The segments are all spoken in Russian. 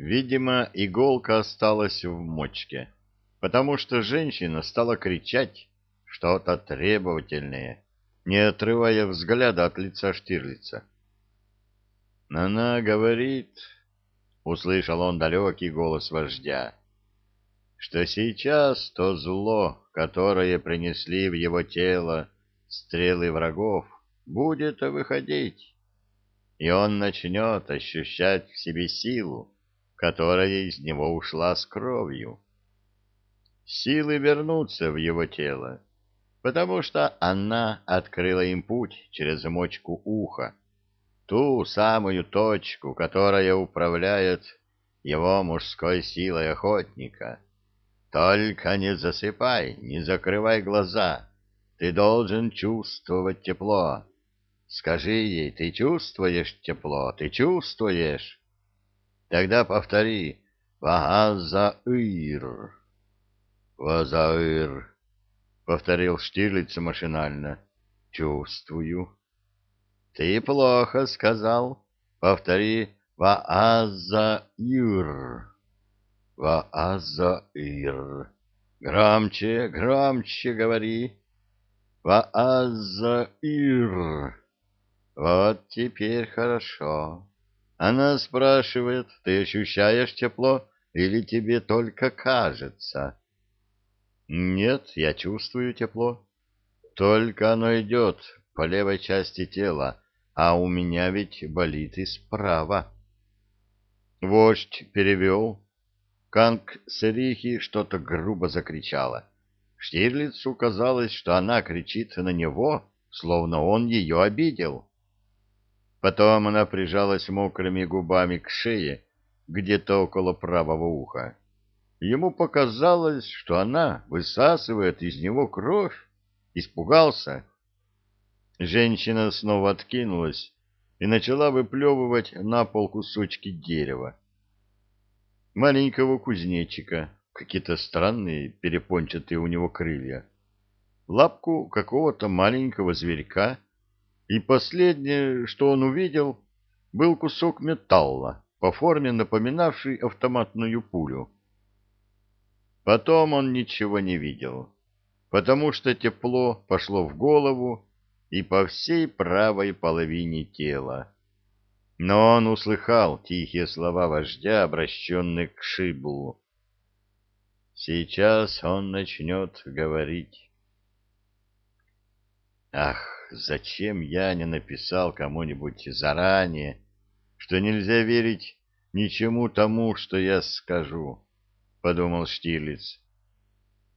Видимо, иголка осталась в мочке, потому что женщина стала кричать что-то требовательное, не отрывая взгляда от лица Штирлица. «Она говорит...» — услышал он далекий голос вождя, — что сейчас то зло, которое принесли в его тело стрелы врагов, будет выходить, и он начнет ощущать в себе силу, которая из него ушла с кровью. Силы вернутся в его тело, потому что она открыла им путь через мочку уха, ту самую точку, которая управляет его мужской силой охотника. Только не засыпай, не закрывай глаза. Ты должен чувствовать тепло. Скажи ей, ты чувствуешь тепло, ты чувствуешь? Тогда повтори «Ваазаир». «Вазаир», — повторил Штирлиц машинально. «Чувствую». Ты плохо сказал. Повтори «Ваазаир». «Ваазаир». Громче, громче говори. «Ваазаир». Вот теперь хорошо. Она спрашивает, ты ощущаешь тепло или тебе только кажется? Нет, я чувствую тепло. Только оно идет по левой части тела, а у меня ведь болит и справа. Вождь перевел. Канг Серихи что-то грубо закричала. Штирлицу казалось, что она кричит на него, словно он ее обидел. Потом она прижалась мокрыми губами к шее, где-то около правого уха. Ему показалось, что она высасывает из него кровь. Испугался. Женщина снова откинулась и начала выплевывать на пол кусочки дерева. Маленького кузнечика, какие-то странные перепончатые у него крылья, лапку какого-то маленького зверька — и последнее, что он увидел, был кусок металла, по форме напоминавший автоматную пулю. Потом он ничего не видел, потому что тепло пошло в голову и по всей правой половине тела. Но он услыхал тихие слова вождя, обращенные к Шиблу. Сейчас он начнет говорить. Ах, зачем я не написал кому-нибудь заранее, что нельзя верить ничему тому, что я скажу, — подумал Штирлиц.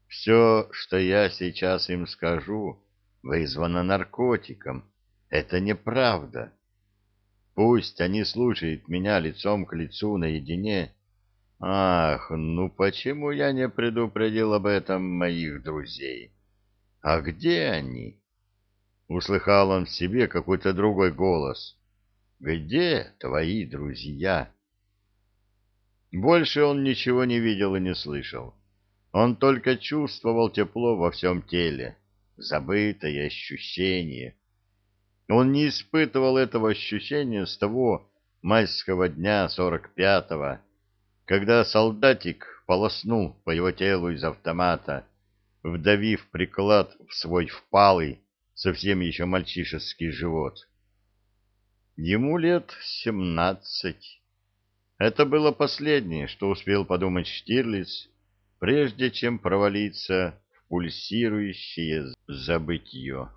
Все, что я сейчас им скажу, вызвано наркотиком. Это неправда. Пусть они слушают меня лицом к лицу наедине. Ах, ну почему я не предупредил об этом моих друзей? А где они? Услыхал он в себе какой-то другой голос. «Где твои друзья?» Больше он ничего не видел и не слышал. Он только чувствовал тепло во всем теле, забытое ощущение. Он не испытывал этого ощущения с того майского дня сорок пятого, когда солдатик полоснул по его телу из автомата, вдавив приклад в свой впалый, совсем еще мальчишеский живот. Ему лет семнадцать. Это было последнее, что успел подумать Штирлиц, прежде чем провалиться в пульсирующее забытье.